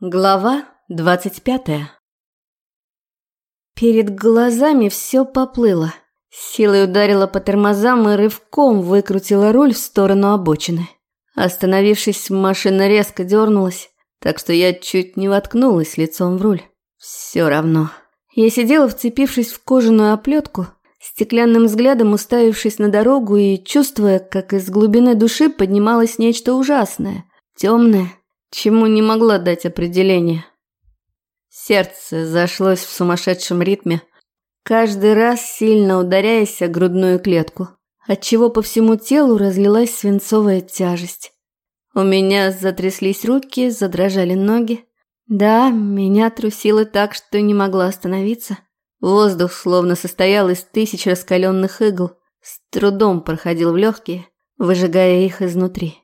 Глава двадцать пятая Перед глазами все поплыло. Силой ударила по тормозам и рывком выкрутила руль в сторону обочины. Остановившись, машина резко дернулась, так что я чуть не воткнулась лицом в руль. Все равно. Я сидела, вцепившись в кожаную оплетку, стеклянным взглядом уставившись на дорогу и чувствуя, как из глубины души поднималось нечто ужасное, темное, чему не могла дать определение. Сердце зашлось в сумасшедшем ритме, каждый раз сильно ударяясь о грудную клетку, отчего по всему телу разлилась свинцовая тяжесть. У меня затряслись руки, задрожали ноги. Да, меня трусило так, что не могла остановиться. Воздух словно состоял из тысяч раскаленных игл, с трудом проходил в легкие, выжигая их изнутри.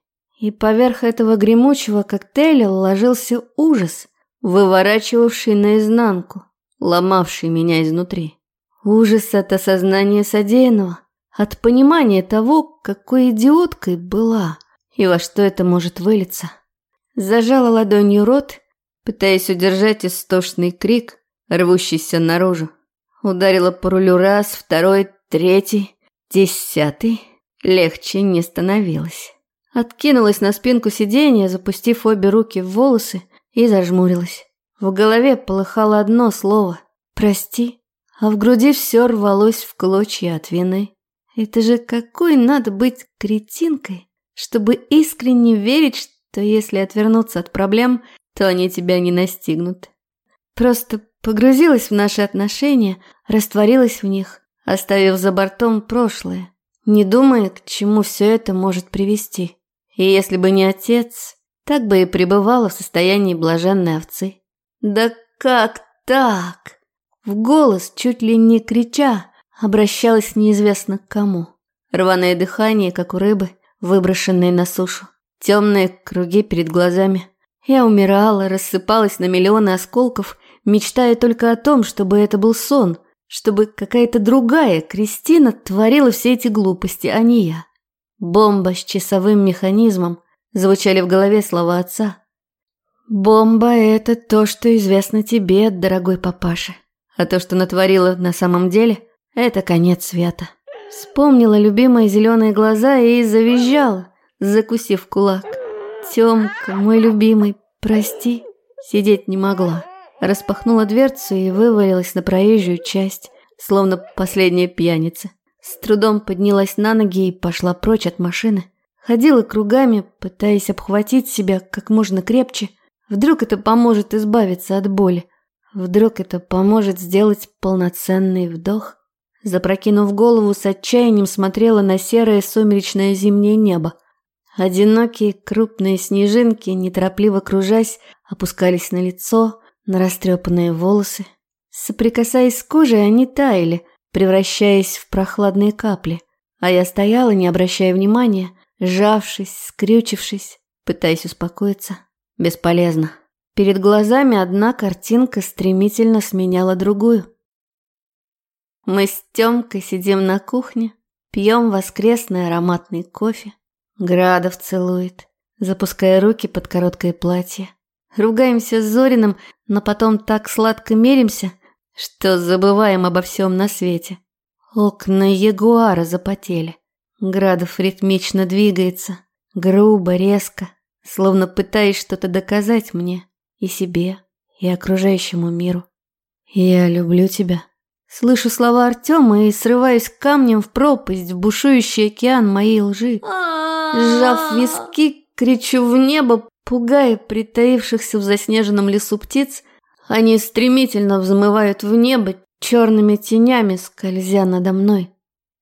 И поверх этого гремучего коктейля ложился ужас, выворачивавший наизнанку, ломавший меня изнутри. Ужас от осознания содеянного, от понимания того, какой идиоткой была и во что это может вылиться. Зажала ладонью рот, пытаясь удержать истошный крик, рвущийся наружу. Ударила по рулю раз, второй, третий, десятый. Легче не становилось. Откинулась на спинку сиденья, запустив обе руки в волосы, и зажмурилась. В голове полыхало одно слово «прости», а в груди все рвалось в клочья от вины. Это же какой надо быть кретинкой, чтобы искренне верить, что если отвернуться от проблем, то они тебя не настигнут. Просто погрузилась в наши отношения, растворилась в них, оставив за бортом прошлое, не думая, к чему все это может привести. И если бы не отец, так бы и пребывала в состоянии блаженной овцы. Да как так? В голос, чуть ли не крича, обращалась неизвестно к кому. Рваное дыхание, как у рыбы, выброшенной на сушу. Темные круги перед глазами. Я умирала, рассыпалась на миллионы осколков, мечтая только о том, чтобы это был сон, чтобы какая-то другая Кристина творила все эти глупости, а не я. Бомба с часовым механизмом. Звучали в голове слова отца. Бомба – это то, что известно тебе, дорогой папаша. А то, что натворила на самом деле – это конец света. Вспомнила любимые зеленые глаза и завизжала, закусив кулак. Тёмка, мой любимый, прости. Сидеть не могла. Распахнула дверцу и вывалилась на проезжую часть, словно последняя пьяница. С трудом поднялась на ноги и пошла прочь от машины. Ходила кругами, пытаясь обхватить себя как можно крепче. Вдруг это поможет избавиться от боли. Вдруг это поможет сделать полноценный вдох. Запрокинув голову, с отчаянием смотрела на серое сумеречное зимнее небо. Одинокие крупные снежинки, неторопливо кружась, опускались на лицо, на растрепанные волосы. Соприкасаясь с кожей, они таяли – превращаясь в прохладные капли, а я стояла, не обращая внимания, сжавшись, скрючившись, пытаясь успокоиться. Бесполезно. Перед глазами одна картинка стремительно сменяла другую. Мы с Тёмкой сидим на кухне, пьем воскресный ароматный кофе. Градов целует, запуская руки под короткое платье. Ругаемся с Зориным, но потом так сладко меримся – что забываем обо всем на свете. Окна ягуара запотели. Градов ритмично двигается, грубо, резко, словно пытаясь что-то доказать мне и себе, и окружающему миру. «Я люблю тебя». Слышу слова Артема и срываюсь камнем в пропасть, в бушующий океан моей лжи. Сжав виски, кричу в небо, пугая притаившихся в заснеженном лесу птиц – они стремительно взмывают в небо черными тенями, скользя надо мной.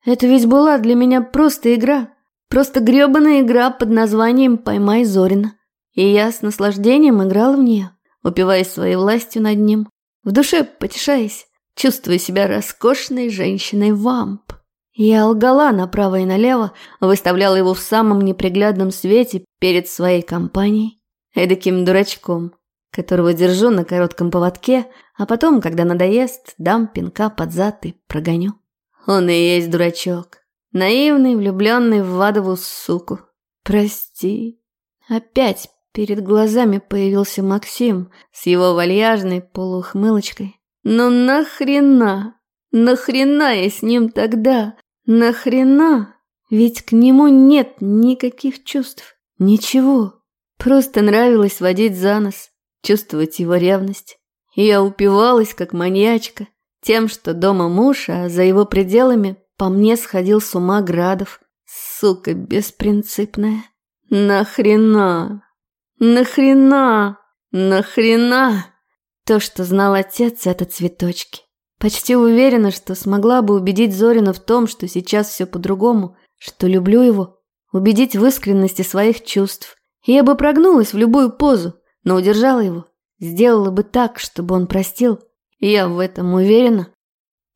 Это ведь была для меня просто игра. Просто грёбаная игра под названием «Поймай Зорина». И я с наслаждением играла в нее, упиваясь своей властью над ним, в душе потешаясь, чувствуя себя роскошной женщиной-вамп. Я лгала направо и налево, выставляла его в самом неприглядном свете перед своей компанией, эдаким дурачком, которого держу на коротком поводке, а потом, когда надоест, дам пинка под зад и прогоню. Он и есть дурачок. Наивный, влюбленный в Вадову суку. Прости. Опять Перед глазами появился Максим с его вальяжной полуухмылочкой. «Ну нахрена? Нахрена я с ним тогда? Нахрена? Ведь к нему нет никаких чувств, ничего. Просто нравилось водить за нос, чувствовать его ревность. И я упивалась, как маньячка, тем, что дома муж, а за его пределами по мне сходил с ума Градов. Сука беспринципная. Нахрена? Нахрена? Нахрена? То, что знал отец, это цветочки. Почти уверена, что смогла бы убедить Зорина в том, что сейчас все по-другому, что люблю его, убедить в искренности своих чувств. Я бы прогнулась в любую позу, но удержала его, сделала бы так, чтобы он простил. Я в этом уверена.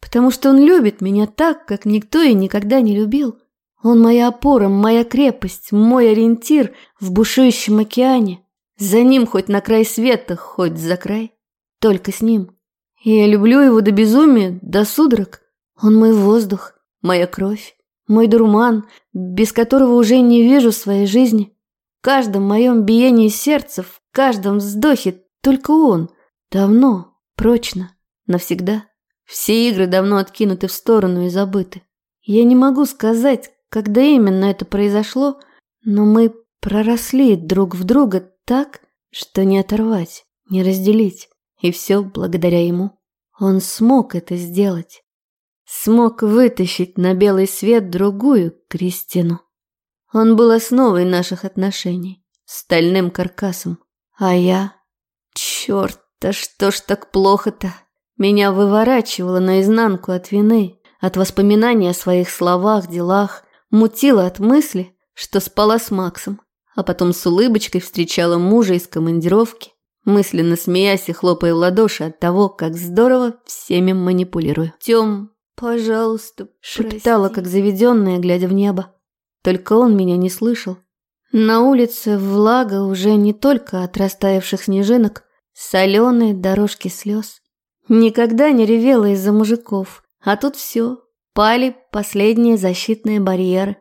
Потому что он любит меня так, как никто и никогда не любил. Он моя опора, моя крепость, мой ориентир в бушующем океане. За ним хоть на край света, хоть за край. Только с ним. И я люблю его до безумия, до судорог. Он мой воздух, моя кровь, мой дурман, без которого уже не вижу своей жизни. В каждом моем биении сердца, в каждом вздохе только он. Давно, прочно, навсегда. Все игры давно откинуты в сторону и забыты. Я не могу сказать, когда именно это произошло, но мы проросли друг в друга так, что не оторвать, не разделить. И все благодаря ему. Он смог это сделать. Смог вытащить на белый свет другую Кристину. Он был основой наших отношений, стальным каркасом. А я... Черт, да что ж так плохо-то? Меня выворачивало наизнанку от вины, от воспоминаний о своих словах, делах, мутило от мысли, что спала с Максом, а потом с улыбочкой встречала мужа из командировки, мысленно смеясь и хлопая в ладоши от того, как здорово всеми манипулирую. «Тем, пожалуйста, шептала, как заведенная, глядя в небо. Только он меня не слышал. На улице влага уже не только от растаявших снежинок, соленые дорожки слез. Никогда не ревела из-за мужиков, а тут все, пали последние защитные барьеры.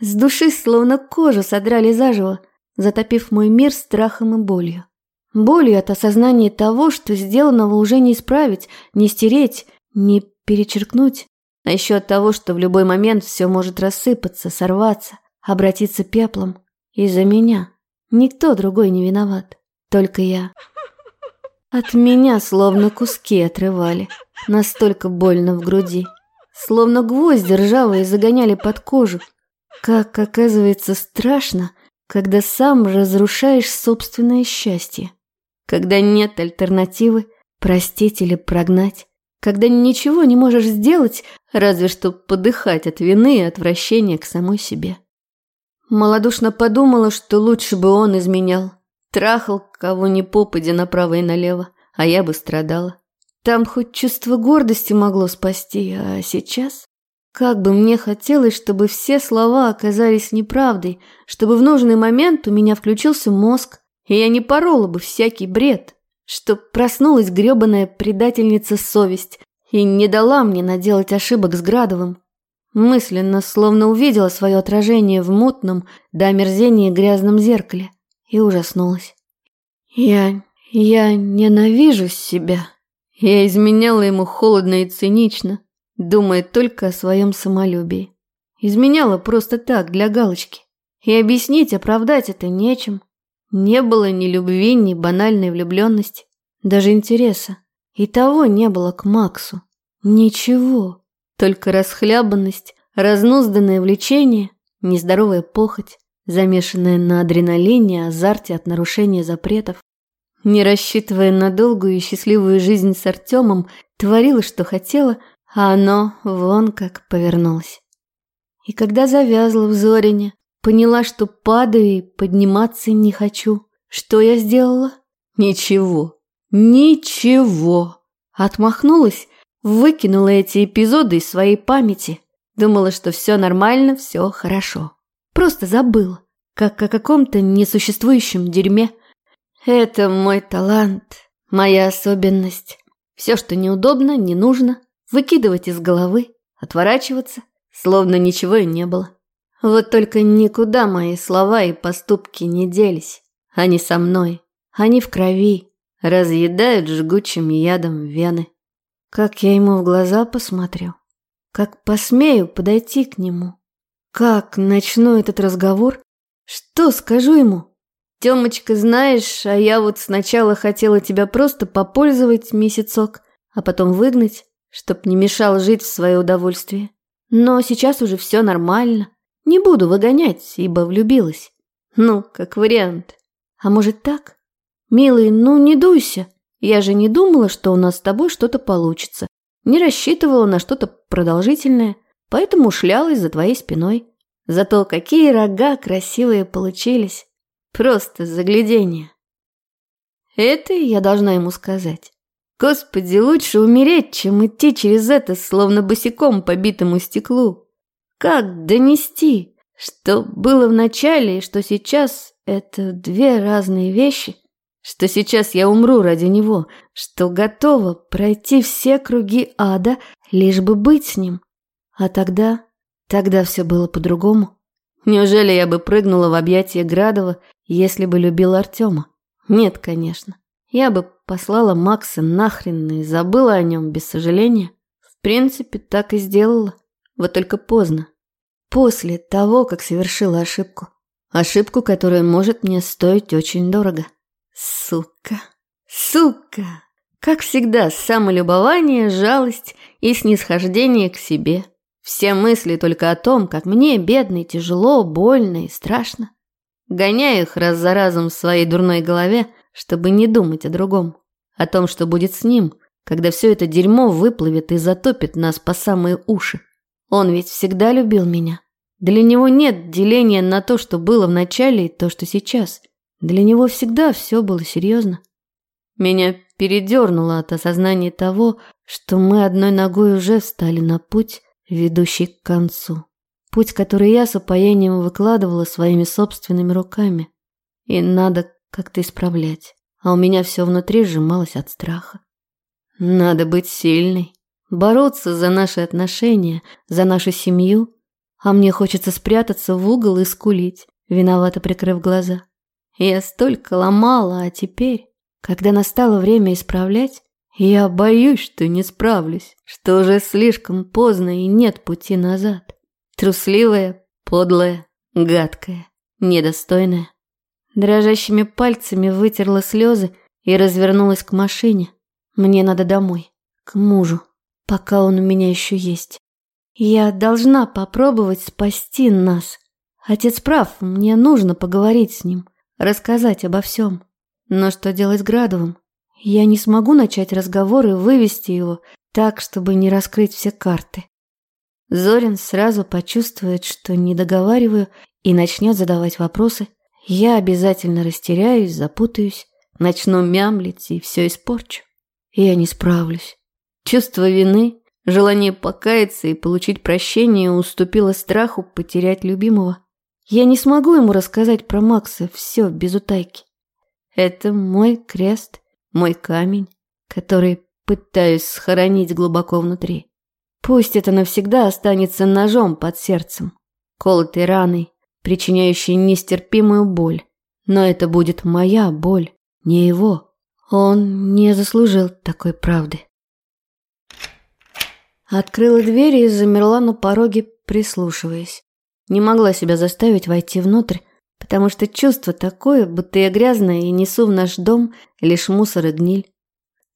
С души словно кожу содрали заживо, затопив мой мир страхом и болью. Болью от осознания того, что сделанного уже не исправить, не стереть, не перечеркнуть. А еще от того, что в любой момент все может рассыпаться, сорваться, обратиться пеплом. Из-за меня. Никто другой не виноват. Только я. От меня словно куски отрывали. Настолько больно в груди. Словно гвозди ржавые загоняли под кожу. Как оказывается страшно, когда сам разрушаешь собственное счастье когда нет альтернативы простить или прогнать, когда ничего не можешь сделать, разве что подыхать от вины и отвращения к самой себе. Молодушно подумала, что лучше бы он изменял, трахал кого ни попади направо и налево, а я бы страдала. Там хоть чувство гордости могло спасти, а сейчас... Как бы мне хотелось, чтобы все слова оказались неправдой, чтобы в нужный момент у меня включился мозг, и я не порола бы всякий бред, чтоб проснулась грёбаная предательница совесть и не дала мне наделать ошибок с Градовым. Мысленно словно увидела свое отражение в мутном до омерзения грязном зеркале и ужаснулась. Я... я ненавижу себя. Я изменяла ему холодно и цинично, думая только о своем самолюбии. Изменяла просто так, для галочки. И объяснить, оправдать это нечем. Не было ни любви, ни банальной влюбленности, даже интереса. И того не было к Максу. Ничего. Только расхлябанность, разнузданное влечение, нездоровая похоть, замешанная на адреналине, азарте от нарушения запретов. Не рассчитывая на долгую и счастливую жизнь с Артемом, творила, что хотела, а оно вон как повернулось. И когда завязла в Зорине, Поняла, что падаю и подниматься не хочу. Что я сделала? Ничего. Ничего. Отмахнулась, выкинула эти эпизоды из своей памяти. Думала, что все нормально, все хорошо. Просто забыла, как о каком-то несуществующем дерьме. Это мой талант, моя особенность. Все, что неудобно, не нужно, выкидывать из головы, отворачиваться, словно ничего и не было. Вот только никуда мои слова и поступки не делись. Они со мной. Они в крови. Разъедают жгучим ядом вены. Как я ему в глаза посмотрю. Как посмею подойти к нему. Как начну этот разговор? Что скажу ему? Тёмочка, знаешь, а я вот сначала хотела тебя просто попользовать месяцок, а потом выгнать, чтоб не мешал жить в свое удовольствие. Но сейчас уже все нормально. Не буду выгонять, ибо влюбилась. Ну, как вариант. А может так? Милый, ну не дуйся. Я же не думала, что у нас с тобой что-то получится. Не рассчитывала на что-то продолжительное, поэтому шлялась за твоей спиной. Зато какие рога красивые получились. Просто заглядение. Это я должна ему сказать. Господи, лучше умереть, чем идти через это, словно босиком по битому стеклу. Как донести, что было в начале и что сейчас – это две разные вещи? Что сейчас я умру ради него, что готова пройти все круги ада, лишь бы быть с ним. А тогда, тогда все было по-другому. Неужели я бы прыгнула в объятия Градова, если бы любила Артема? Нет, конечно. Я бы послала Макса нахрен и забыла о нем без сожаления. В принципе, так и сделала. Вот только поздно. После того, как совершила ошибку. Ошибку, которая может мне стоить очень дорого. Сука. Сука. Как всегда, самолюбование, жалость и снисхождение к себе. Все мысли только о том, как мне, бедной, тяжело, больно и страшно. Гоняю их раз за разом в своей дурной голове, чтобы не думать о другом. О том, что будет с ним, когда все это дерьмо выплывет и затопит нас по самые уши. Он ведь всегда любил меня. Для него нет деления на то, что было в начале и то, что сейчас. Для него всегда все было серьезно. Меня передернуло от осознания того, что мы одной ногой уже встали на путь, ведущий к концу. Путь, который я с упоением выкладывала своими собственными руками. И надо как-то исправлять. А у меня все внутри сжималось от страха. Надо быть сильной, бороться за наши отношения, за нашу семью, а мне хочется спрятаться в угол и скулить, виновато прикрыв глаза. Я столько ломала, а теперь, когда настало время исправлять, я боюсь, что не справлюсь, что уже слишком поздно и нет пути назад. Трусливая, подлая, гадкая, недостойная. Дрожащими пальцами вытерла слезы и развернулась к машине. Мне надо домой, к мужу, пока он у меня еще есть. Я должна попробовать спасти нас. Отец прав, мне нужно поговорить с ним, рассказать обо всем. Но что делать с Градовым? Я не смогу начать разговор и вывести его так, чтобы не раскрыть все карты. Зорин сразу почувствует, что не договариваю и начнет задавать вопросы, я обязательно растеряюсь, запутаюсь, начну мямлить и все испорчу. Я не справлюсь. Чувство вины, желание покаяться и получить прощение уступило страху потерять любимого. Я не смогу ему рассказать про Макса все без утайки. Это мой крест, мой камень, который пытаюсь схоронить глубоко внутри. Пусть это навсегда останется ножом под сердцем, колотой раной, причиняющий нестерпимую боль. Но это будет моя боль, не его. Он не заслужил такой правды. Открыла дверь и замерла на пороге, прислушиваясь. Не могла себя заставить войти внутрь, потому что чувство такое, будто я грязная и несу в наш дом лишь мусор и гниль.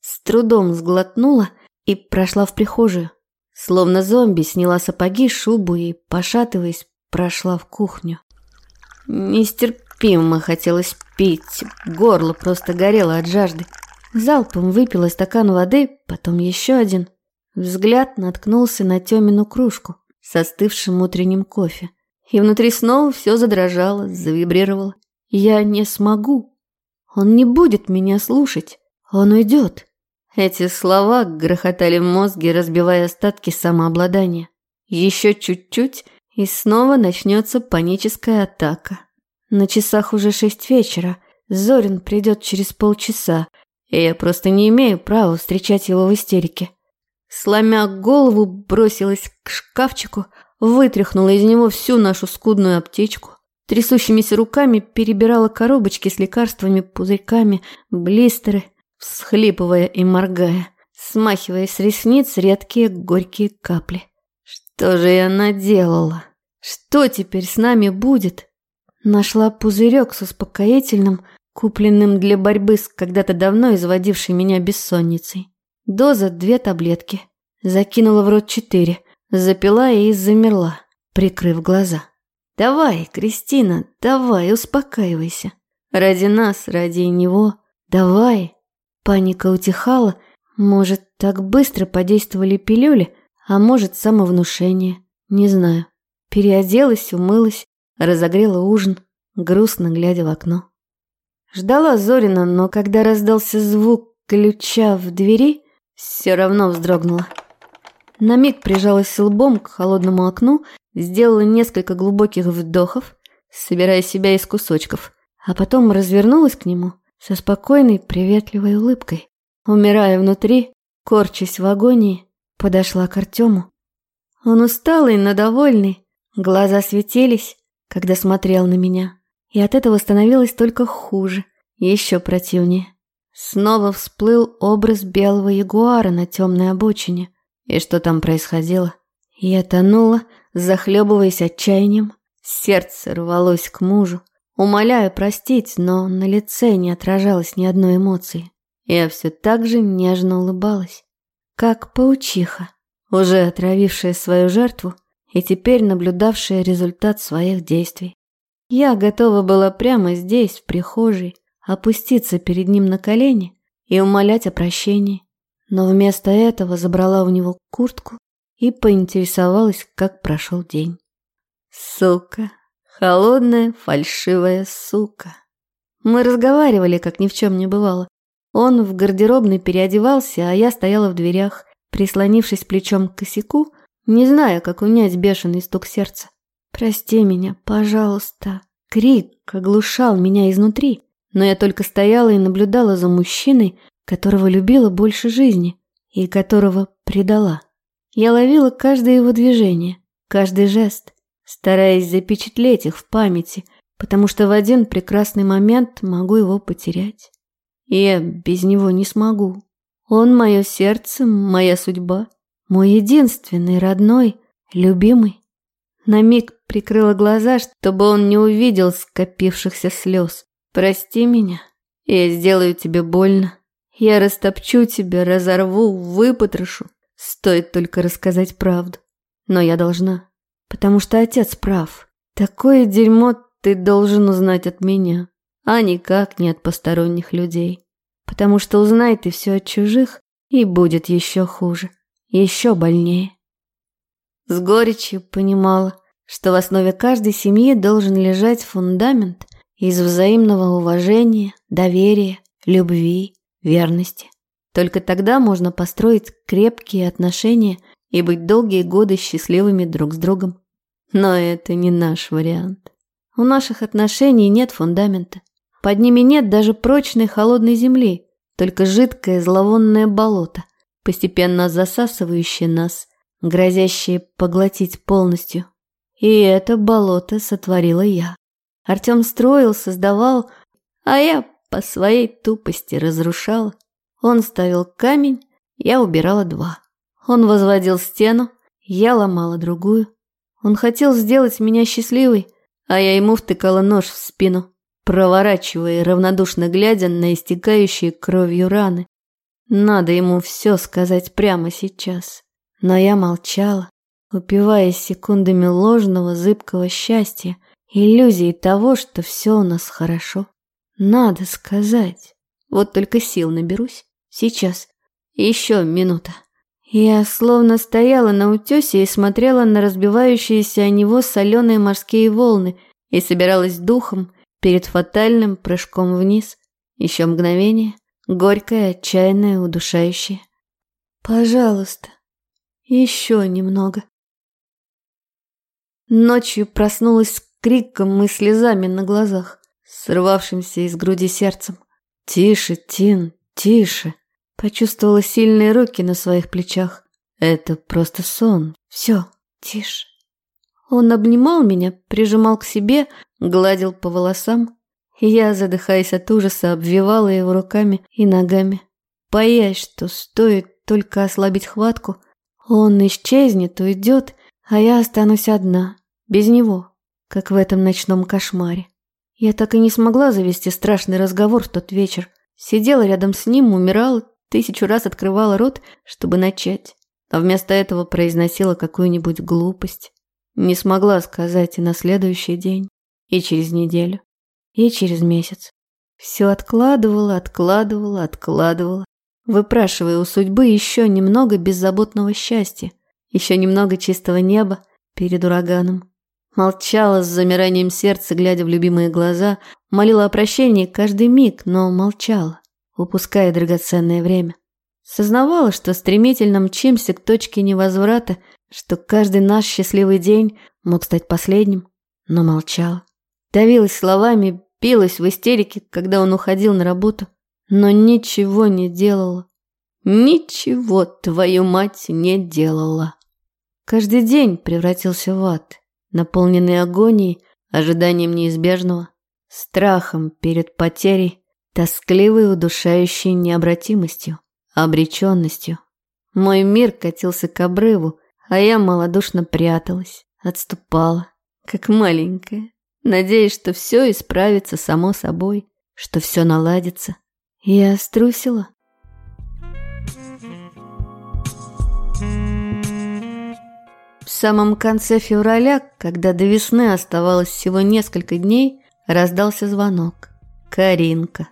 С трудом сглотнула и прошла в прихожую. Словно зомби сняла сапоги, шубу и, пошатываясь, прошла в кухню. Нестерпимо хотелось пить, горло просто горело от жажды. Залпом выпила стакан воды, потом еще один. Взгляд наткнулся на Тёмину кружку с остывшим утренним кофе. И внутри снова все задрожало, завибрировало. Я не смогу. Он не будет меня слушать. Он уйдет. Эти слова грохотали в мозге, разбивая остатки самообладания. Еще чуть-чуть, и снова начнется паническая атака. На часах уже шесть вечера. Зорин придет через полчаса, и я просто не имею права встречать его в истерике. Сломя голову, бросилась к шкафчику, вытряхнула из него всю нашу скудную аптечку. Трясущимися руками перебирала коробочки с лекарствами, пузырьками, блистеры, всхлипывая и моргая, смахивая с ресниц редкие горькие капли. Что же я наделала? Что теперь с нами будет? Нашла пузырек с успокоительным, купленным для борьбы с когда-то давно изводившей меня бессонницей. Доза две таблетки. Закинула в рот четыре, запила и замерла, прикрыв глаза. Давай, Кристина, давай, успокаивайся. Ради нас, ради него. Давай. Паника утихала. Может, так быстро подействовали пилюли, а может, самовнушение. Не знаю. Переоделась, умылась, разогрела ужин, грустно глядя в окно. Ждала Зорина, но когда раздался звук ключа в двери, все равно вздрогнула. На миг прижалась лбом к холодному окну сделала несколько глубоких вдохов, собирая себя из кусочков, а потом развернулась к нему со спокойной, приветливой улыбкой. Умирая внутри, корчась в агонии, подошла к Артему. Он усталый, но довольный, глаза светились, когда смотрел на меня, и от этого становилось только хуже, еще противнее. Снова всплыл образ белого ягуара на темной обочине. И что там происходило? Я тонула, захлебываясь отчаянием. Сердце рвалось к мужу, умоляя простить, но на лице не отражалось ни одной эмоции. Я все так же нежно улыбалась, как паучиха, уже отравившая свою жертву и теперь наблюдавшая результат своих действий. Я готова была прямо здесь, в прихожей, опуститься перед ним на колени и умолять о прощении, но вместо этого забрала у него куртку и поинтересовалась, как прошел день. Сука, холодная, фальшивая сука. Мы разговаривали, как ни в чем не бывало. Он в гардеробной переодевался, а я стояла в дверях, прислонившись плечом к косяку, не зная, как унять бешеный стук сердца. «Прости меня, пожалуйста». Крик оглушал меня изнутри, но я только стояла и наблюдала за мужчиной, которого любила больше жизни и которого предала. Я ловила каждое его движение, каждый жест, стараясь запечатлеть их в памяти, потому что в один прекрасный момент могу его потерять. И я без него не смогу. Он мое сердце, моя судьба, мой единственный, родной, любимый. На миг прикрыла глаза, чтобы он не увидел скопившихся слез. Прости меня, я сделаю тебе больно. Я растопчу тебя, разорву, выпотрошу. Стоит только рассказать правду. Но я должна. Потому что отец прав. Такое дерьмо ты должен узнать от меня, а никак не от посторонних людей. Потому что узнай ты все от чужих, и будет еще хуже, еще больнее. С горечью понимала, что в основе каждой семьи должен лежать фундамент из взаимного уважения, доверия, любви, верности. Только тогда можно построить крепкие отношения и быть долгие годы счастливыми друг с другом. Но это не наш вариант. У наших отношений нет фундамента. Под ними нет даже прочной холодной земли, только жидкое зловонное болото, постепенно засасывающее нас, грозящее поглотить полностью. И это болото сотворила я. Артем строил, создавал, а я по своей тупости разрушала. Он ставил камень, я убирала два. Он возводил стену, я ломала другую. Он хотел сделать меня счастливой, а я ему втыкала нож в спину, проворачивая равнодушно глядя на истекающие кровью раны. Надо ему все сказать прямо сейчас. Но я молчала, упиваясь секундами ложного зыбкого счастья, иллюзией того, что все у нас хорошо. Надо сказать. Вот только сил наберусь. Сейчас. Еще минута. Я словно стояла на утесе и смотрела на разбивающиеся о него соленые морские волны и собиралась духом перед фатальным прыжком вниз. Еще мгновение. Горькое, отчаянное, удушающее. Пожалуйста. Еще немного. Ночью проснулась с криком и слезами на глазах, срывавшимся из груди сердцем. «Тише, Тин, тише!» Почувствовала сильные руки на своих плечах. Это просто сон. Все, тише. Он обнимал меня, прижимал к себе, гладил по волосам. Я, задыхаясь от ужаса, обвивала его руками и ногами, боясь, что стоит только ослабить хватку, он исчезнет, уйдет, а я останусь одна, без него, как в этом ночном кошмаре. Я так и не смогла завести страшный разговор в тот вечер. Сидела рядом с ним, умирала, тысячу раз открывала рот, чтобы начать, а вместо этого произносила какую-нибудь глупость. Не смогла сказать и на следующий день, и через неделю, и через месяц. Все откладывала, откладывала, откладывала, выпрашивая у судьбы еще немного беззаботного счастья, еще немного чистого неба перед ураганом. Молчала с замиранием сердца, глядя в любимые глаза, молила о прощении каждый миг, но молчала, упуская драгоценное время. Сознавала, что стремительно мчимся к точке невозврата, что каждый наш счастливый день мог стать последним, но молчала. Давилась словами, билась в истерике, когда он уходил на работу, но ничего не делала. Ничего, твою мать, не делала. Каждый день превратился в ад, наполненный агонией, ожиданием неизбежного, страхом перед потерей, тоскливой удушающей необратимостью, обреченностью. Мой мир катился к обрыву, а я малодушно пряталась, отступала, как маленькая, надеясь, что все исправится само собой, что все наладится. Я струсила. В самом конце февраля, когда до весны оставалось всего несколько дней, раздался звонок. Каринка.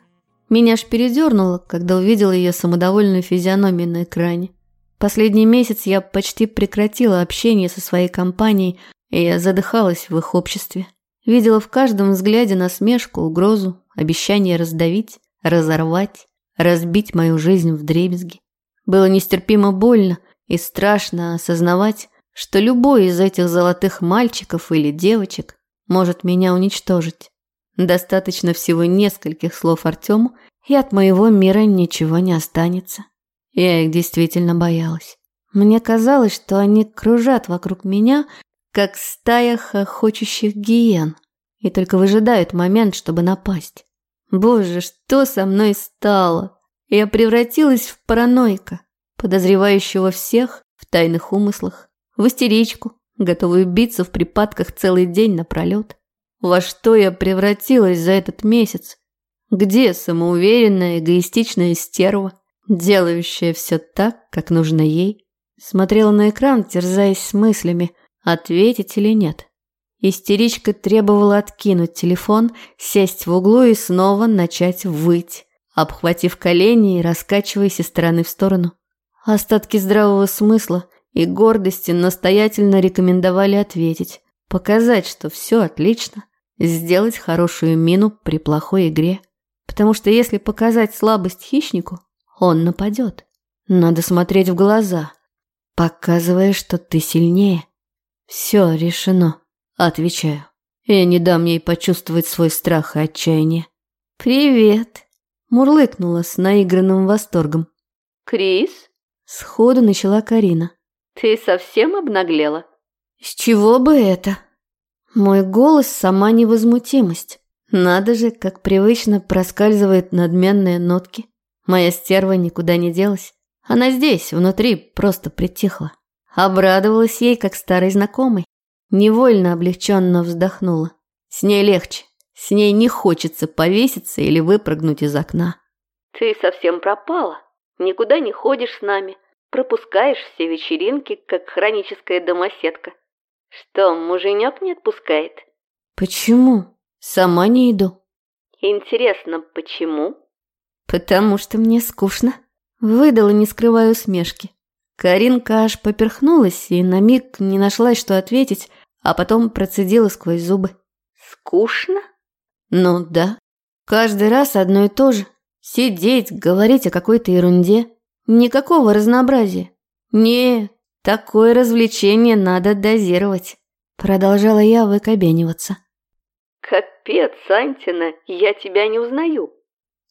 Меня аж передернуло, когда увидела ее самодовольную физиономию на экране. Последний месяц я почти прекратила общение со своей компанией, и я задыхалась в их обществе. Видела в каждом взгляде насмешку, угрозу, обещание раздавить, разорвать, разбить мою жизнь в дребезги. Было нестерпимо больно и страшно осознавать, что любой из этих золотых мальчиков или девочек может меня уничтожить. Достаточно всего нескольких слов Артему, и от моего мира ничего не останется. Я их действительно боялась. Мне казалось, что они кружат вокруг меня, как стая хохочущих гиен, и только выжидают момент, чтобы напасть. Боже, что со мной стало? Я превратилась в параноика, подозревающего всех в тайных умыслах в истеричку, готовую биться в припадках целый день напролет. Во что я превратилась за этот месяц? Где самоуверенная, эгоистичная стерва, делающая все так, как нужно ей? Смотрела на экран, терзаясь с мыслями, ответить или нет. Истеричка требовала откинуть телефон, сесть в углу и снова начать выть, обхватив колени и раскачиваясь из стороны в сторону. Остатки здравого смысла и гордости настоятельно рекомендовали ответить, показать, что все отлично, сделать хорошую мину при плохой игре. Потому что если показать слабость хищнику, он нападет. Надо смотреть в глаза, показывая, что ты сильнее. Все решено, отвечаю. Я не дам ей почувствовать свой страх и отчаяние. «Привет!» – мурлыкнула с наигранным восторгом. «Крис?» – сходу начала Карина. Ты совсем обнаглела? С чего бы это? Мой голос – сама невозмутимость. Надо же, как привычно проскальзывает надменные нотки. Моя стерва никуда не делась. Она здесь, внутри, просто притихла. Обрадовалась ей, как старой знакомой. Невольно облегченно вздохнула. С ней легче. С ней не хочется повеситься или выпрыгнуть из окна. Ты совсем пропала. Никуда не ходишь с нами. Пропускаешь все вечеринки, как хроническая домоседка. Что, муженек не отпускает? Почему? Сама не иду. Интересно, почему? Потому что мне скучно. Выдала, не скрывая усмешки. Каринка аж поперхнулась и на миг не нашла, что ответить, а потом процедила сквозь зубы. Скучно? Ну да. Каждый раз одно и то же. Сидеть, говорить о какой-то ерунде. Никакого разнообразия. Не, такое развлечение надо дозировать. Продолжала я выкобениваться. Капец, Антина, я тебя не узнаю.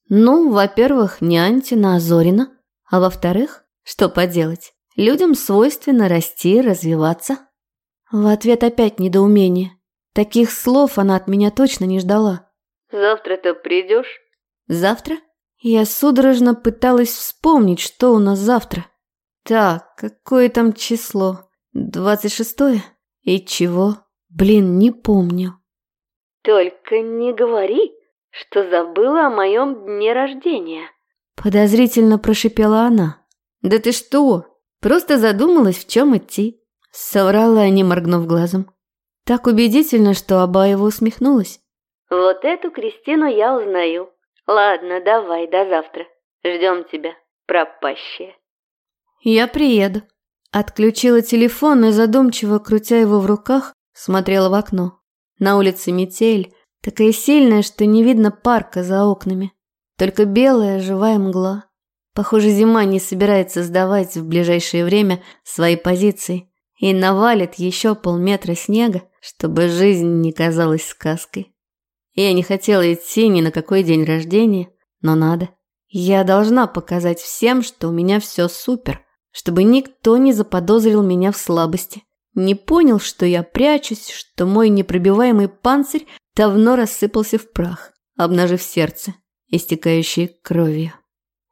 Ну, во-первых, не Антина, а Зорина. А во-вторых, что поделать, людям свойственно расти и развиваться. В ответ опять недоумение. Таких слов она от меня точно не ждала. «Завтра-то придешь?» «Завтра?» Я судорожно пыталась вспомнить, что у нас завтра. Так, какое там число? Двадцать шестое? И чего? Блин, не помню. Только не говори, что забыла о моем дне рождения. Подозрительно прошипела она. Да ты что? Просто задумалась, в чем идти. Соврала, не моргнув глазом. Так убедительно, что Абаева усмехнулась. Вот эту Кристину я узнаю. Ладно, давай, до завтра. Ждем тебя, пропащая. Я приеду. Отключила телефон и задумчиво, крутя его в руках, смотрела в окно. На улице метель, такая сильная, что не видно парка за окнами. Только белая живая мгла. Похоже, зима не собирается сдавать в ближайшее время свои позиции и навалит еще полметра снега, чтобы жизнь не казалась сказкой. Я не хотела идти ни на какой день рождения, но надо. Я должна показать всем, что у меня все супер, чтобы никто не заподозрил меня в слабости. Не понял, что я прячусь, что мой непробиваемый панцирь давно рассыпался в прах, обнажив сердце, истекающее кровью.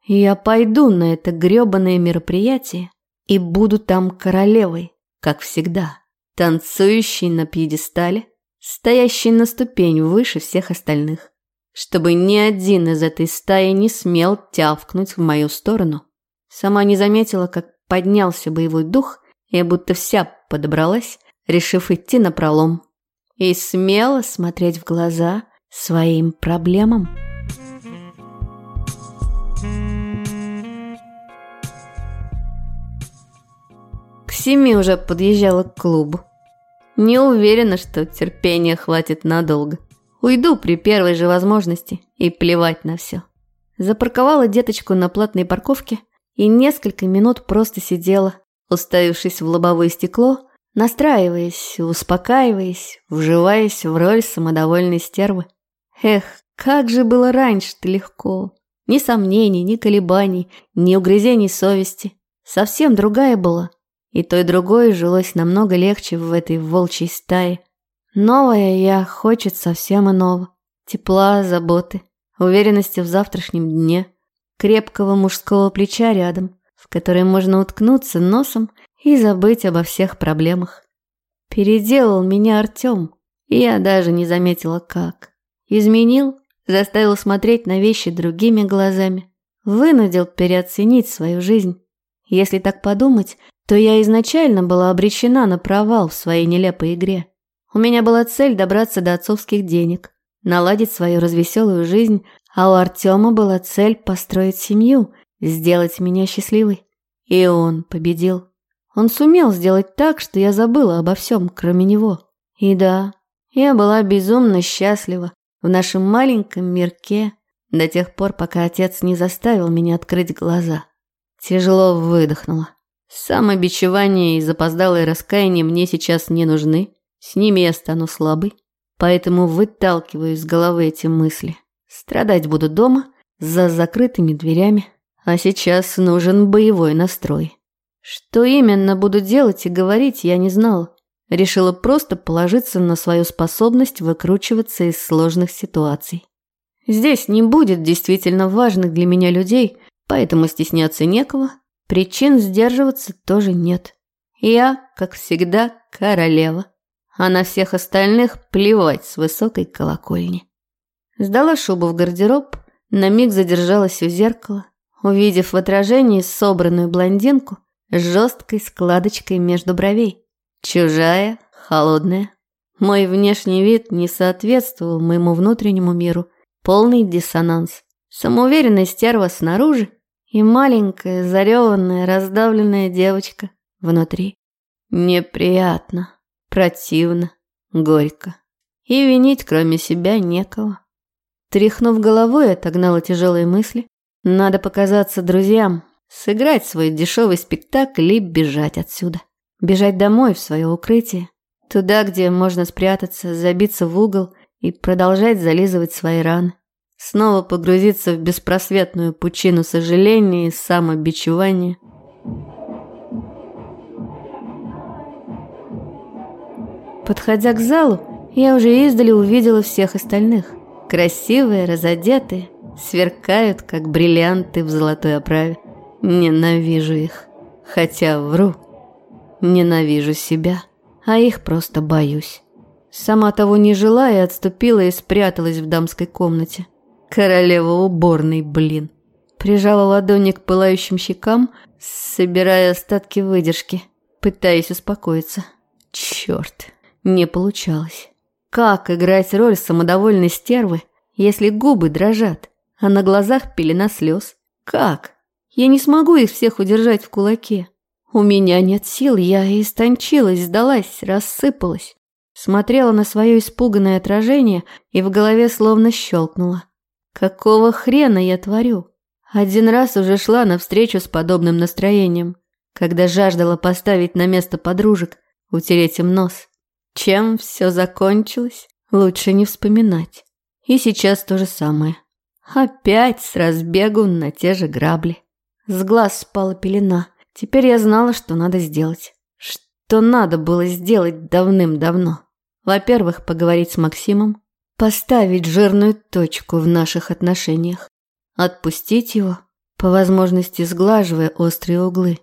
Я пойду на это грёбаное мероприятие и буду там королевой, как всегда, танцующей на пьедестале, стоящий на ступень выше всех остальных, чтобы ни один из этой стаи не смел тявкнуть в мою сторону. Сама не заметила, как поднялся боевой дух, и будто вся подобралась, решив идти на пролом и смело смотреть в глаза своим проблемам. К семи уже подъезжала к клубу. Не уверена, что терпения хватит надолго. Уйду при первой же возможности и плевать на все. Запарковала деточку на платной парковке и несколько минут просто сидела, уставившись в лобовое стекло, настраиваясь, успокаиваясь, вживаясь в роль самодовольной стервы. Эх, как же было раньше-то легко. Ни сомнений, ни колебаний, ни угрызений совести. Совсем другая была. И то, и другое жилось намного легче в этой волчьей стае. Новое я хочет совсем иного. Тепла, заботы, уверенности в завтрашнем дне, крепкого мужского плеча рядом, в которое можно уткнуться носом и забыть обо всех проблемах. Переделал меня Артем, и я даже не заметила как. Изменил, заставил смотреть на вещи другими глазами, вынудил переоценить свою жизнь. Если так подумать, то я изначально была обречена на провал в своей нелепой игре. У меня была цель добраться до отцовских денег, наладить свою развеселую жизнь, а у Артема была цель построить семью, сделать меня счастливой. И он победил. Он сумел сделать так, что я забыла обо всем, кроме него. И да, я была безумно счастлива в нашем маленьком мирке до тех пор, пока отец не заставил меня открыть глаза. Тяжело выдохнула. Самобичевание и запоздалое раскаяние мне сейчас не нужны. С ними я стану слабой. Поэтому выталкиваю из головы эти мысли. Страдать буду дома, за закрытыми дверями. А сейчас нужен боевой настрой. Что именно буду делать и говорить, я не знала. Решила просто положиться на свою способность выкручиваться из сложных ситуаций. Здесь не будет действительно важных для меня людей, поэтому стесняться некого, Причин сдерживаться тоже нет. Я, как всегда, королева, а на всех остальных плевать с высокой колокольни. Сдала шубу в гардероб, на миг задержалась у зеркала, увидев в отражении собранную блондинку с жесткой складочкой между бровей. Чужая, холодная. Мой внешний вид не соответствовал моему внутреннему миру. Полный диссонанс. Самоуверенная стерва снаружи и маленькая, зареванная, раздавленная девочка внутри. Неприятно, противно, горько. И винить кроме себя некого. Тряхнув головой, отогнала тяжелые мысли. Надо показаться друзьям, сыграть свой дешевый спектакль и бежать отсюда. Бежать домой в свое укрытие. Туда, где можно спрятаться, забиться в угол и продолжать зализывать свои раны. Снова погрузиться в беспросветную пучину сожаления и самобичевания. Подходя к залу, я уже издали увидела всех остальных. Красивые, разодетые, сверкают, как бриллианты в золотой оправе. Ненавижу их. Хотя вру. Ненавижу себя, а их просто боюсь. Сама того не желая, отступила и спряталась в дамской комнате. Королева уборной, блин. Прижала ладони к пылающим щекам, собирая остатки выдержки, пытаясь успокоиться. Черт, не получалось. Как играть роль самодовольной стервы, если губы дрожат, а на глазах пелена слез? Как? Я не смогу их всех удержать в кулаке. У меня нет сил, я истончилась, сдалась, рассыпалась. Смотрела на свое испуганное отражение и в голове словно щелкнула. Какого хрена я творю? Один раз уже шла навстречу с подобным настроением, когда жаждала поставить на место подружек, утереть им нос. Чем все закончилось, лучше не вспоминать. И сейчас то же самое. Опять с разбегу на те же грабли. С глаз спала пелена. Теперь я знала, что надо сделать. Что надо было сделать давным-давно. Во-первых, поговорить с Максимом, поставить жирную точку в наших отношениях, отпустить его, по возможности сглаживая острые углы.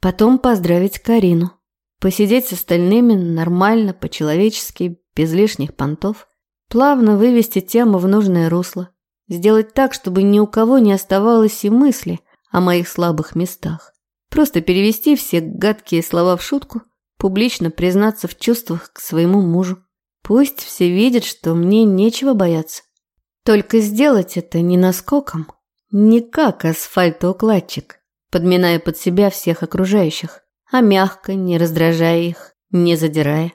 Потом поздравить Карину, посидеть с остальными нормально, по-человечески, без лишних понтов, плавно вывести тему в нужное русло, сделать так, чтобы ни у кого не оставалось и мысли о моих слабых местах. Просто перевести все гадкие слова в шутку, публично признаться в чувствах к своему мужу. Пусть все видят, что мне нечего бояться. Только сделать это не наскоком, не как асфальтоукладчик, подминая под себя всех окружающих, а мягко, не раздражая их, не задирая.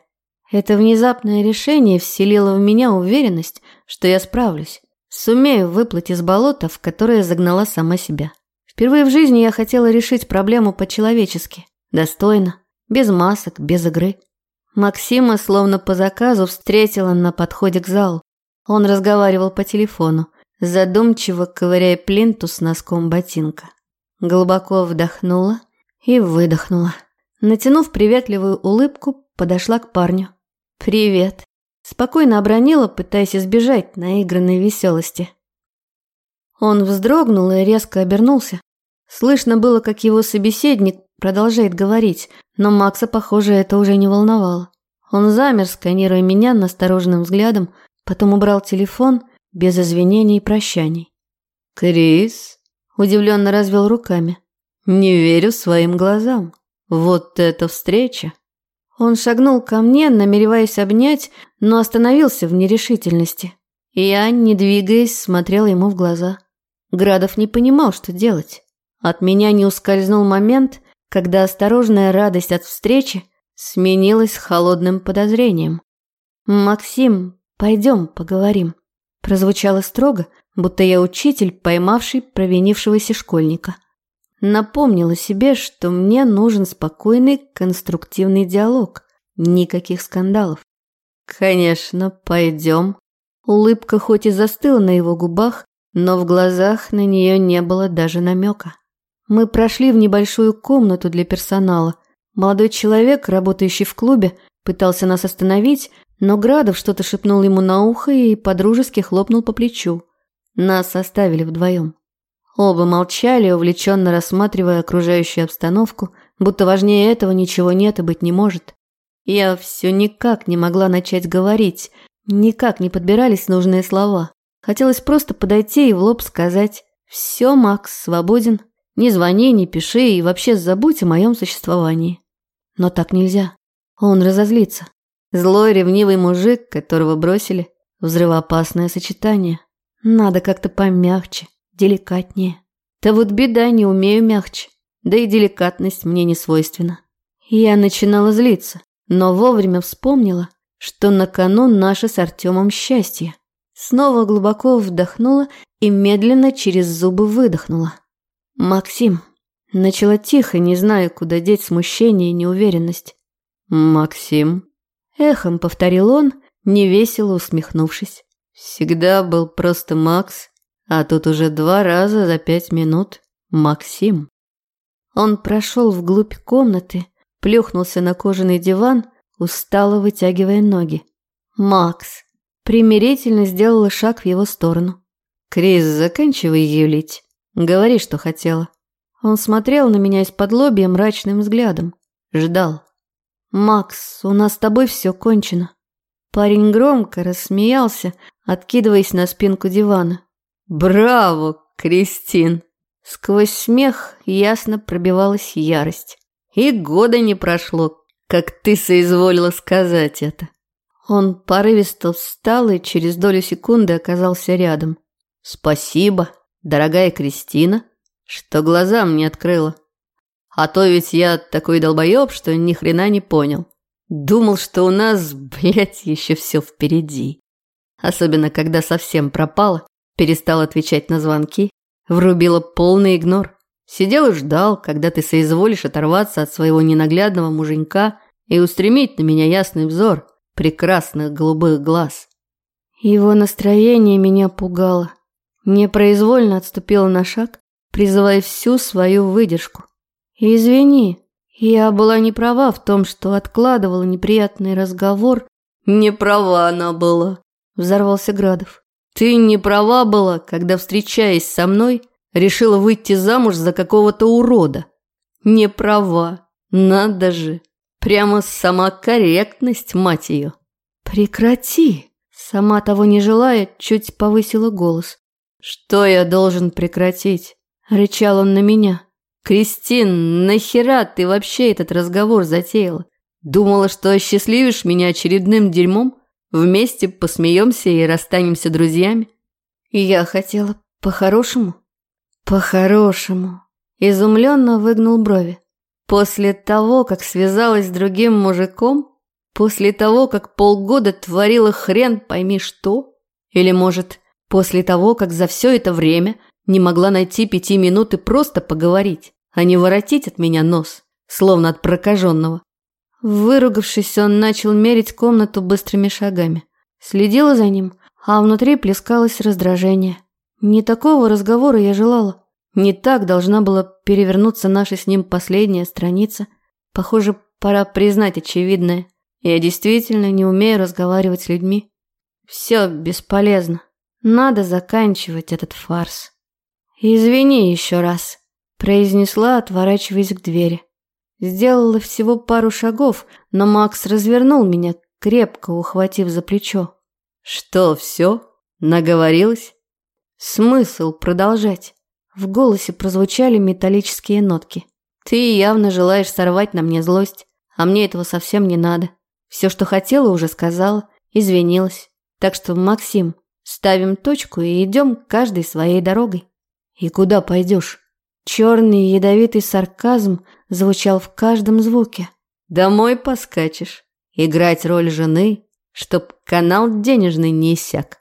Это внезапное решение вселило в меня уверенность, что я справлюсь, сумею выплыть из болота, в которое загнала сама себя. Впервые в жизни я хотела решить проблему по-человечески, достойно, без масок, без игры. Максима словно по заказу встретила на подходе к залу. Он разговаривал по телефону, задумчиво ковыряя плинтус носком ботинка. Глубоко вдохнула и выдохнула. Натянув приветливую улыбку, подошла к парню. «Привет!» Спокойно обронила, пытаясь избежать наигранной веселости. Он вздрогнул и резко обернулся. Слышно было, как его собеседник продолжает говорить, но Макса, похоже, это уже не волновало. Он замер, сканируя меня настороженным взглядом, потом убрал телефон без извинений и прощаний. «Крис?» – удивленно развел руками. «Не верю своим глазам. Вот это встреча!» Он шагнул ко мне, намереваясь обнять, но остановился в нерешительности. Я, не двигаясь, смотрела ему в глаза. Градов не понимал, что делать. От меня не ускользнул момент, когда осторожная радость от встречи сменилась холодным подозрением. «Максим, пойдем поговорим», прозвучало строго, будто я учитель, поймавший провинившегося школьника. Напомнила себе, что мне нужен спокойный, конструктивный диалог, никаких скандалов. «Конечно, пойдем». Улыбка хоть и застыла на его губах, но в глазах на нее не было даже намека. Мы прошли в небольшую комнату для персонала. Молодой человек, работающий в клубе, пытался нас остановить, но Градов что-то шепнул ему на ухо и подружески хлопнул по плечу. Нас оставили вдвоем. Оба молчали, увлеченно рассматривая окружающую обстановку, будто важнее этого ничего нет и быть не может. Я все никак не могла начать говорить, никак не подбирались нужные слова. Хотелось просто подойти и в лоб сказать «Все, Макс, свободен». Не звони, не пиши и вообще забудь о моем существовании. Но так нельзя. Он разозлится. Злой, ревнивый мужик, которого бросили. Взрывоопасное сочетание. Надо как-то помягче, деликатнее. Да вот беда, не умею мягче. Да и деликатность мне не свойственна. Я начинала злиться, но вовремя вспомнила, что на кону наше с Артемом счастье. Снова глубоко вдохнула и медленно через зубы выдохнула. «Максим». Начала тихо, не зная, куда деть смущение и неуверенность. «Максим». Эхом повторил он, невесело усмехнувшись. «Всегда был просто Макс, а тут уже два раза за пять минут Максим». Он прошел вглубь комнаты, плюхнулся на кожаный диван, устало вытягивая ноги. Макс примирительно сделала шаг в его сторону. «Крис, заканчивай юлить. Говори, что хотела». Он смотрел на меня из-под лобья мрачным взглядом. Ждал. «Макс, у нас с тобой все кончено». Парень громко рассмеялся, откидываясь на спинку дивана. «Браво, Кристин!» Сквозь смех ясно пробивалась ярость. И года не прошло, как ты соизволила сказать это. Он порывисто встал и через долю секунды оказался рядом. Спасибо, дорогая Кристина, что глаза мне открыла. А то ведь я такой долбоеб, что ни хрена не понял. Думал, что у нас, блядь, еще все впереди. Особенно, когда совсем пропала, перестал отвечать на звонки, врубила полный игнор. Сидел и ждал, когда ты соизволишь оторваться от своего ненаглядного муженька и устремить на меня ясный взор прекрасных голубых глаз. Его настроение меня пугало. Непроизвольно отступила на шаг, призывая всю свою выдержку. «Извини, я была не права в том, что откладывала неприятный разговор». «Не права она была», – взорвался Градов. «Ты не права была, когда, встречаясь со мной, решила выйти замуж за какого-то урода. Не права, надо же. Прямо сама корректность, мать ее». «Прекрати!» Сама того не желая, чуть повысила голос. «Что я должен прекратить?» – рычал он на меня. «Кристин, нахера ты вообще этот разговор затеяла? Думала, что осчастливишь меня очередным дерьмом? Вместе посмеемся и расстанемся друзьями?» Я хотела по-хорошему. По-хорошему. Изумленно выгнул брови. После того, как связалась с другим мужиком? После того, как полгода творила хрен пойми что? Или, может, После того, как за все это время не могла найти пяти минут и просто поговорить, а не воротить от меня нос, словно от прокаженного. Выругавшись, он начал мерить комнату быстрыми шагами. Следила за ним, а внутри плескалось раздражение. Не такого разговора я желала. Не так должна была перевернуться наша с ним последняя страница. Похоже, пора признать очевидное. Я действительно не умею разговаривать с людьми. Все бесполезно. Надо заканчивать этот фарс. «Извини еще раз», – произнесла, отворачиваясь к двери. Сделала всего пару шагов, но Макс развернул меня, крепко ухватив за плечо. «Что, все? Наговорилась?» «Смысл продолжать?» В голосе прозвучали металлические нотки. «Ты явно желаешь сорвать на мне злость, а мне этого совсем не надо. Все, что хотела, уже сказала, извинилась. Так что, Максим, Ставим точку и идем каждой своей дорогой. И куда пойдешь? Черный ядовитый сарказм звучал в каждом звуке. Домой поскачешь. Играть роль жены, чтоб канал денежный не иссяк.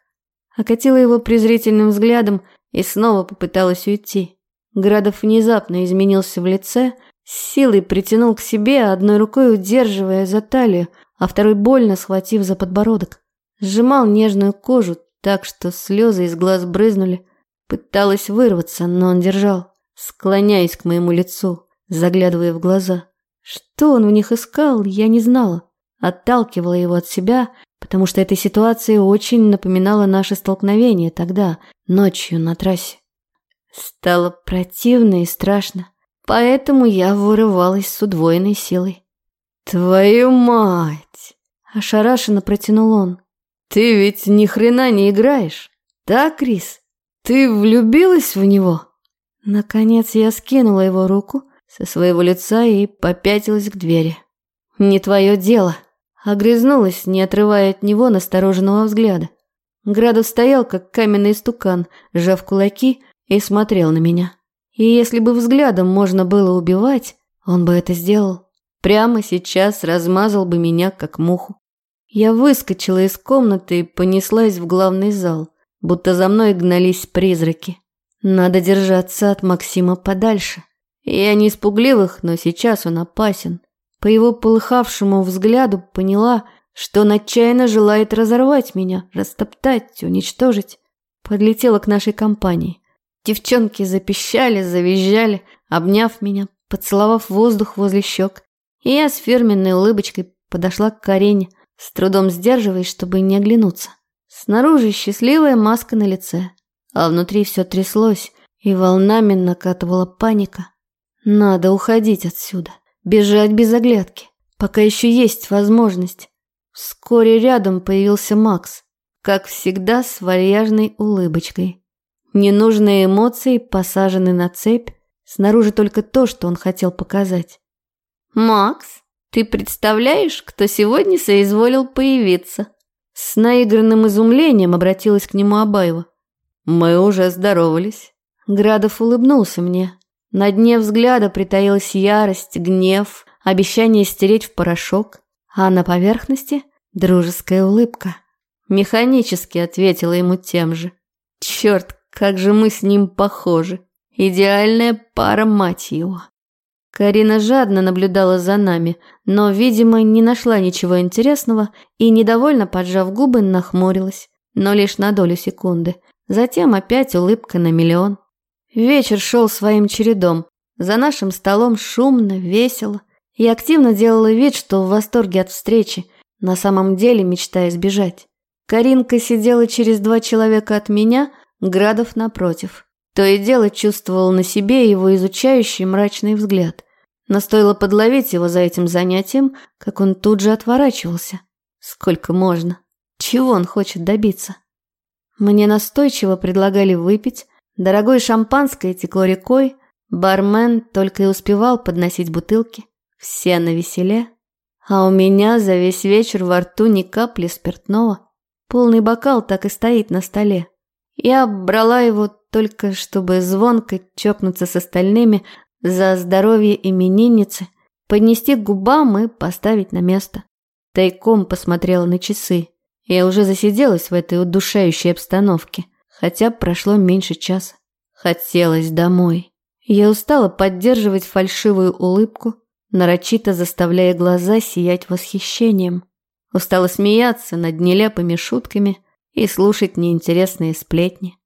Окатила его презрительным взглядом и снова попыталась уйти. Градов внезапно изменился в лице, с силой притянул к себе, одной рукой удерживая за талию, а второй больно схватив за подбородок. Сжимал нежную кожу, так что слезы из глаз брызнули. Пыталась вырваться, но он держал, склоняясь к моему лицу, заглядывая в глаза. Что он в них искал, я не знала. Отталкивала его от себя, потому что эта ситуация очень напоминала наше столкновение тогда, ночью на трассе. Стало противно и страшно, поэтому я вырывалась с удвоенной силой. «Твою мать!» – ошарашенно протянул он. Ты ведь ни хрена не играешь. Да, Крис? Ты влюбилась в него? Наконец я скинула его руку со своего лица и попятилась к двери. Не твое дело. Огрызнулась, не отрывая от него настороженного взгляда. Градус стоял, как каменный стукан, сжав кулаки и смотрел на меня. И если бы взглядом можно было убивать, он бы это сделал. Прямо сейчас размазал бы меня, как муху. Я выскочила из комнаты и понеслась в главный зал, будто за мной гнались призраки. Надо держаться от Максима подальше. Я не испугливых, но сейчас он опасен. По его полыхавшему взгляду поняла, что он отчаянно желает разорвать меня, растоптать, уничтожить. Подлетела к нашей компании. Девчонки запищали, завизжали, обняв меня, поцеловав воздух возле щек. И я с фирменной улыбочкой подошла к Карине, с трудом сдерживаясь, чтобы не оглянуться. Снаружи счастливая маска на лице, а внутри все тряслось, и волнами накатывала паника. Надо уходить отсюда, бежать без оглядки, пока еще есть возможность. Вскоре рядом появился Макс, как всегда с вальяжной улыбочкой. Ненужные эмоции посажены на цепь, снаружи только то, что он хотел показать. «Макс, ты представляешь, кто сегодня соизволил появиться?» С наигранным изумлением обратилась к нему Абаева. «Мы уже здоровались». Градов улыбнулся мне. На дне взгляда притаилась ярость, гнев, обещание стереть в порошок, а на поверхности – дружеская улыбка. Механически ответила ему тем же. Черт, как же мы с ним похожи. Идеальная пара, мать его. Карина жадно наблюдала за нами, но, видимо, не нашла ничего интересного и, недовольно поджав губы, нахмурилась, но лишь на долю секунды. Затем опять улыбка на миллион. Вечер шел своим чередом. За нашим столом шумно, весело. Я активно делала вид, что в восторге от встречи, на самом деле мечтая сбежать. Каринка сидела через два человека от меня, Градов напротив. То и дело чувствовал на себе его изучающий мрачный взгляд. Но стоило подловить его за этим занятием, как он тут же отворачивался. Сколько можно? Чего он хочет добиться? Мне настойчиво предлагали выпить, дорогое шампанское текло рекой, бармен только и успевал подносить бутылки. Все на веселе. А у меня за весь вечер во рту ни капли спиртного. Полный бокал так и стоит на столе. Я брала его только чтобы звонко чокнуться с остальными за здоровье именинницы, поднести к губам и поставить на место. Тайком посмотрела на часы. Я уже засиделась в этой удушающей обстановке, хотя прошло меньше часа. Хотелось домой. Я устала поддерживать фальшивую улыбку, нарочито заставляя глаза сиять восхищением. Устала смеяться над нелепыми шутками и слушать неинтересные сплетни.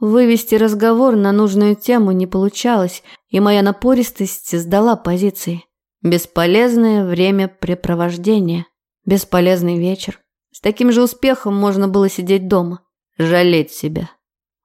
Вывести разговор на нужную тему не получалось, и моя напористость сдала позиции. Бесполезное времяпрепровождение, бесполезный вечер. С таким же успехом можно было сидеть дома, жалеть себя.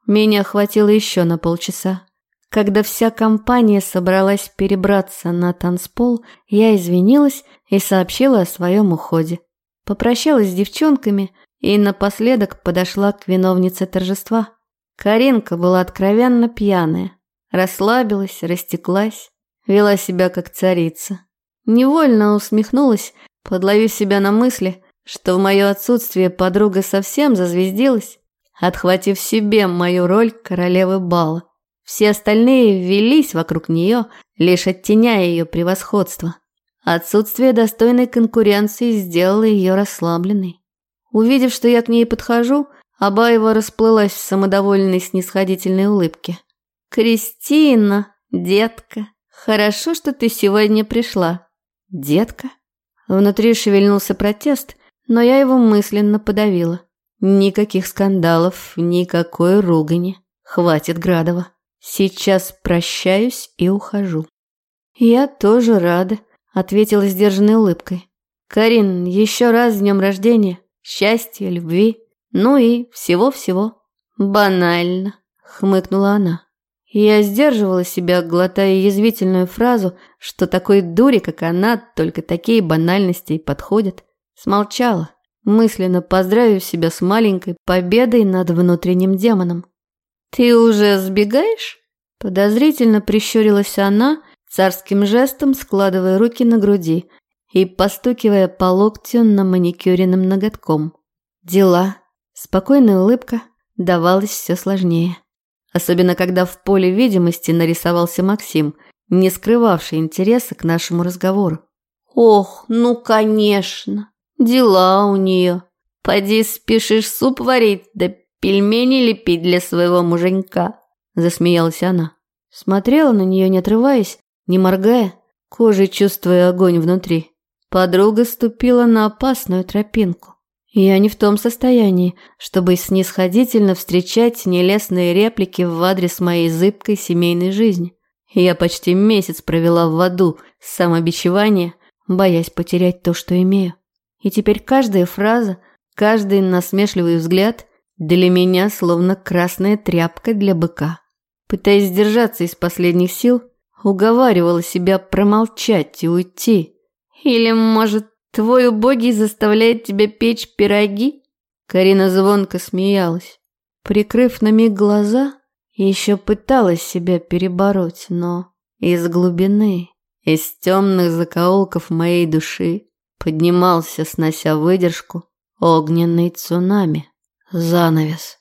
Меня хватило еще на полчаса. Когда вся компания собралась перебраться на танцпол, я извинилась и сообщила о своем уходе. Попрощалась с девчонками и напоследок подошла к виновнице торжества. Каринка была откровенно пьяная, расслабилась, растеклась, вела себя как царица. Невольно усмехнулась, подловив себя на мысли, что в мое отсутствие подруга совсем зазвездилась, отхватив себе мою роль королевы бала. Все остальные ввелись вокруг нее, лишь оттеняя ее превосходство. Отсутствие достойной конкуренции сделало ее расслабленной. Увидев, что я к ней подхожу, Абаева расплылась в самодовольной снисходительной улыбке. «Кристина, детка, хорошо, что ты сегодня пришла». «Детка?» Внутри шевельнулся протест, но я его мысленно подавила. Никаких скандалов, никакой ругани. Хватит Градова. Сейчас прощаюсь и ухожу. Я тоже рада, ответила сдержанной улыбкой. Карин, еще раз с днем рождения. Счастья, любви. Ну и всего-всего. Банально, хмыкнула она. Я сдерживала себя, глотая язвительную фразу, что такой дури, как она, только такие банальности и подходят. Смолчала, мысленно поздравив себя с маленькой победой над внутренним демоном. «Ты уже сбегаешь?» Подозрительно прищурилась она, царским жестом складывая руки на груди и постукивая по локтю на маникюренным ноготком. «Дела», Спокойная улыбка давалась все сложнее. Особенно, когда в поле видимости нарисовался Максим, не скрывавший интереса к нашему разговору. «Ох, ну конечно, дела у нее. Поди спешишь суп варить, да пельмени лепить для своего муженька», засмеялась она. Смотрела на нее, не отрываясь, не моргая, кожей чувствуя огонь внутри. Подруга ступила на опасную тропинку. Я не в том состоянии, чтобы снисходительно встречать нелестные реплики в адрес моей зыбкой семейной жизни. Я почти месяц провела в аду с боясь потерять то, что имею. И теперь каждая фраза, каждый насмешливый взгляд для меня словно красная тряпка для быка. Пытаясь сдержаться из последних сил, уговаривала себя промолчать и уйти. Или, может, твой убогий заставляет тебя печь пироги? Карина звонко смеялась. Прикрыв на миг глаза, еще пыталась себя перебороть, но из глубины, из темных закоулков моей души поднимался, снося выдержку, огненный цунами. Занавес.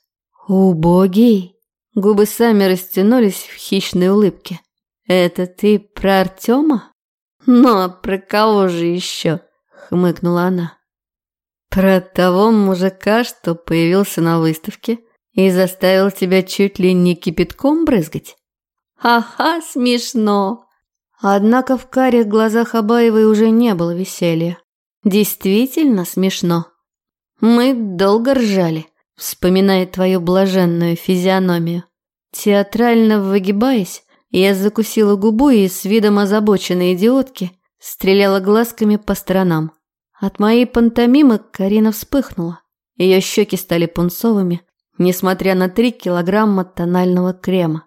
Убогий. Губы сами растянулись в хищной улыбке. «Это ты про Артема?» «Ну, а про кого же еще?» — хмыкнула она. «Про того мужика, что появился на выставке и заставил тебя чуть ли не кипятком брызгать?» «Ха-ха, смешно!» Однако в карих глазах Абаевой уже не было веселья. Действительно смешно. Мы долго ржали, вспоминая твою блаженную физиономию. Театрально выгибаясь, я закусила губу и с видом озабоченной идиотки стреляла глазками по сторонам. От моей пантомимы Карина вспыхнула. Ее щеки стали пунцовыми, несмотря на три килограмма тонального крема.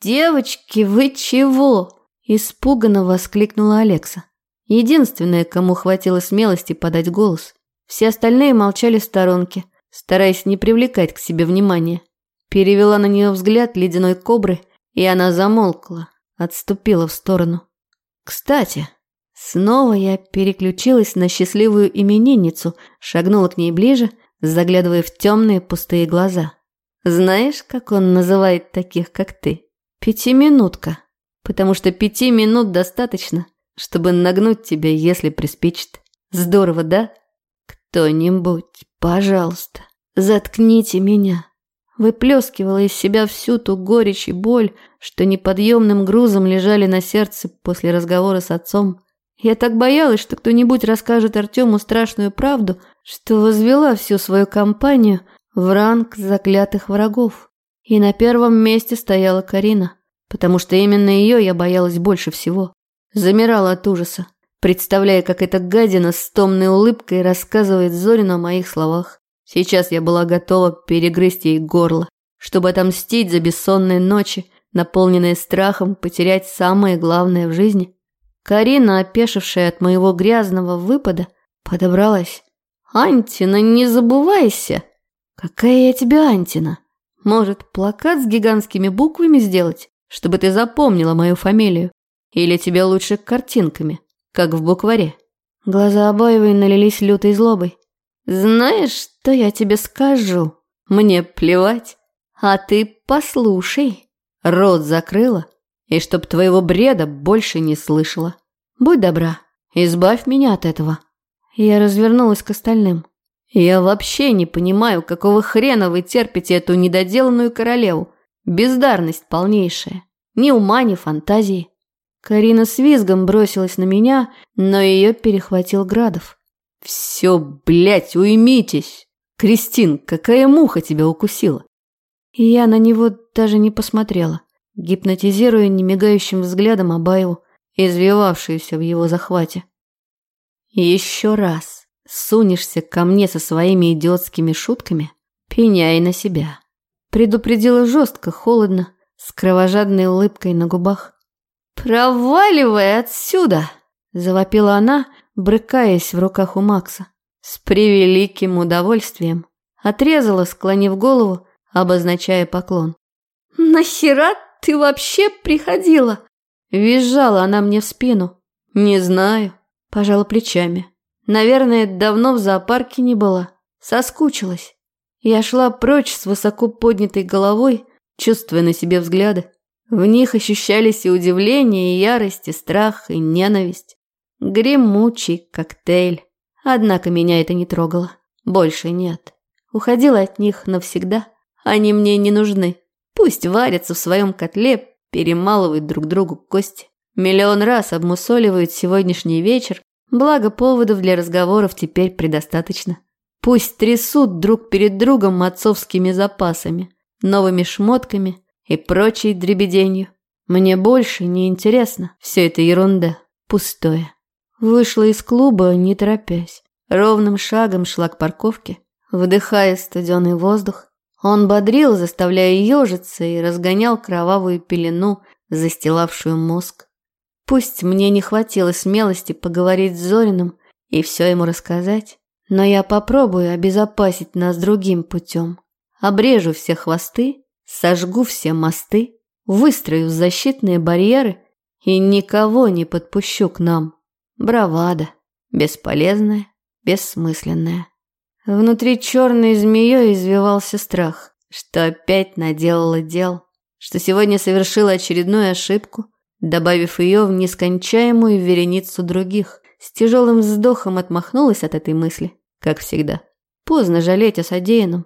«Девочки, вы чего?» – испуганно воскликнула Алекса. Единственная, кому хватило смелости подать голос. Все остальные молчали в сторонке, стараясь не привлекать к себе внимания. Перевела на нее взгляд ледяной кобры и она замолкла, отступила в сторону. Кстати, снова я переключилась на счастливую именинницу, шагнула к ней ближе, заглядывая в темные пустые глаза. Знаешь, как он называет таких, как ты? Пятиминутка. Потому что пяти минут достаточно, чтобы нагнуть тебя, если приспичит. Здорово, да? Кто-нибудь, пожалуйста, заткните меня выплескивала из себя всю ту горечь и боль, что неподъемным грузом лежали на сердце после разговора с отцом. Я так боялась, что кто-нибудь расскажет Артему страшную правду, что возвела всю свою компанию в ранг заклятых врагов. И на первом месте стояла Карина, потому что именно ее я боялась больше всего. Замирала от ужаса, представляя, как эта гадина с томной улыбкой рассказывает Зорину о моих словах. Сейчас я была готова перегрызть ей горло, чтобы отомстить за бессонные ночи, наполненные страхом потерять самое главное в жизни. Карина, опешившая от моего грязного выпада, подобралась. «Антина, не забывайся!» «Какая я тебе Антина? Может, плакат с гигантскими буквами сделать, чтобы ты запомнила мою фамилию? Или тебе лучше картинками, как в букваре?» Глаза Абаевой налились лютой злобой. Знаешь, что я тебе скажу? Мне плевать. А ты послушай. Рот закрыла, и чтоб твоего бреда больше не слышала. Будь добра, избавь меня от этого. Я развернулась к остальным. Я вообще не понимаю, какого хрена вы терпите эту недоделанную королеву. Бездарность полнейшая. Ни ума, ни фантазии. Карина с визгом бросилась на меня, но ее перехватил Градов. «Все, блядь, уймитесь! Кристин, какая муха тебя укусила?» Я на него даже не посмотрела, гипнотизируя немигающим взглядом Абаеву, извивавшуюся в его захвате. «Еще раз сунешься ко мне со своими идиотскими шутками, пеняй на себя». Предупредила жестко, холодно, с кровожадной улыбкой на губах. «Проваливай отсюда!» – завопила она, брыкаясь в руках у Макса. С превеликим удовольствием отрезала, склонив голову, обозначая поклон. «Нахера ты вообще приходила?» Визжала она мне в спину. «Не знаю», – пожала плечами. «Наверное, давно в зоопарке не была. Соскучилась». Я шла прочь с высоко поднятой головой, чувствуя на себе взгляды. В них ощущались и удивление, и ярость, и страх, и ненависть. Гремучий коктейль. Однако меня это не трогало. Больше нет. Уходила от них навсегда. Они мне не нужны. Пусть варятся в своем котле, перемалывают друг другу кости. Миллион раз обмусоливают сегодняшний вечер, благо поводов для разговоров теперь предостаточно. Пусть трясут друг перед другом отцовскими запасами, новыми шмотками и прочей дребеденью. Мне больше не интересно. Все это ерунда, пустое. Вышла из клуба, не торопясь. ровным шагом шла к парковке, вдыхая студеный воздух. Он бодрил, заставляя ежиться, и разгонял кровавую пелену, застилавшую мозг. Пусть мне не хватило смелости поговорить с Зориным и все ему рассказать, но я попробую обезопасить нас другим путем. Обрежу все хвосты, сожгу все мосты, выстрою защитные барьеры и никого не подпущу к нам. Бравада, бесполезная, бессмысленная. Внутри черной змеей извивался страх, что опять наделала дел, что сегодня совершила очередную ошибку, добавив ее в нескончаемую вереницу других. С тяжелым вздохом отмахнулась от этой мысли, как всегда. Поздно жалеть о содеянном.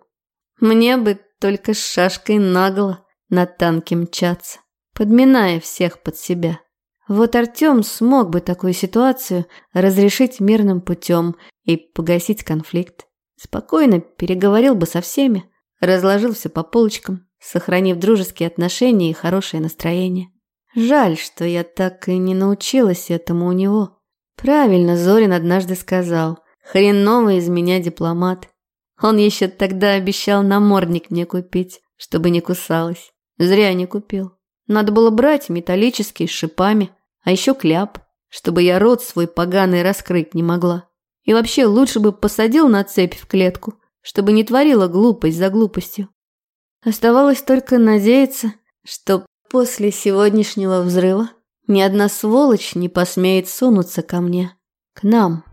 Мне бы только с шашкой наголо на танке мчаться, подминая всех под себя. Вот Артем смог бы такую ситуацию разрешить мирным путем и погасить конфликт. Спокойно переговорил бы со всеми, разложил все по полочкам, сохранив дружеские отношения и хорошее настроение. Жаль, что я так и не научилась этому у него. Правильно Зорин однажды сказал, хреновый из меня дипломат. Он еще тогда обещал намордник мне купить, чтобы не кусалась. Зря не купил. Надо было брать металлический с шипами, а еще кляп, чтобы я рот свой поганый раскрыть не могла. И вообще лучше бы посадил на цепь в клетку, чтобы не творила глупость за глупостью. Оставалось только надеяться, что после сегодняшнего взрыва ни одна сволочь не посмеет сунуться ко мне, к нам.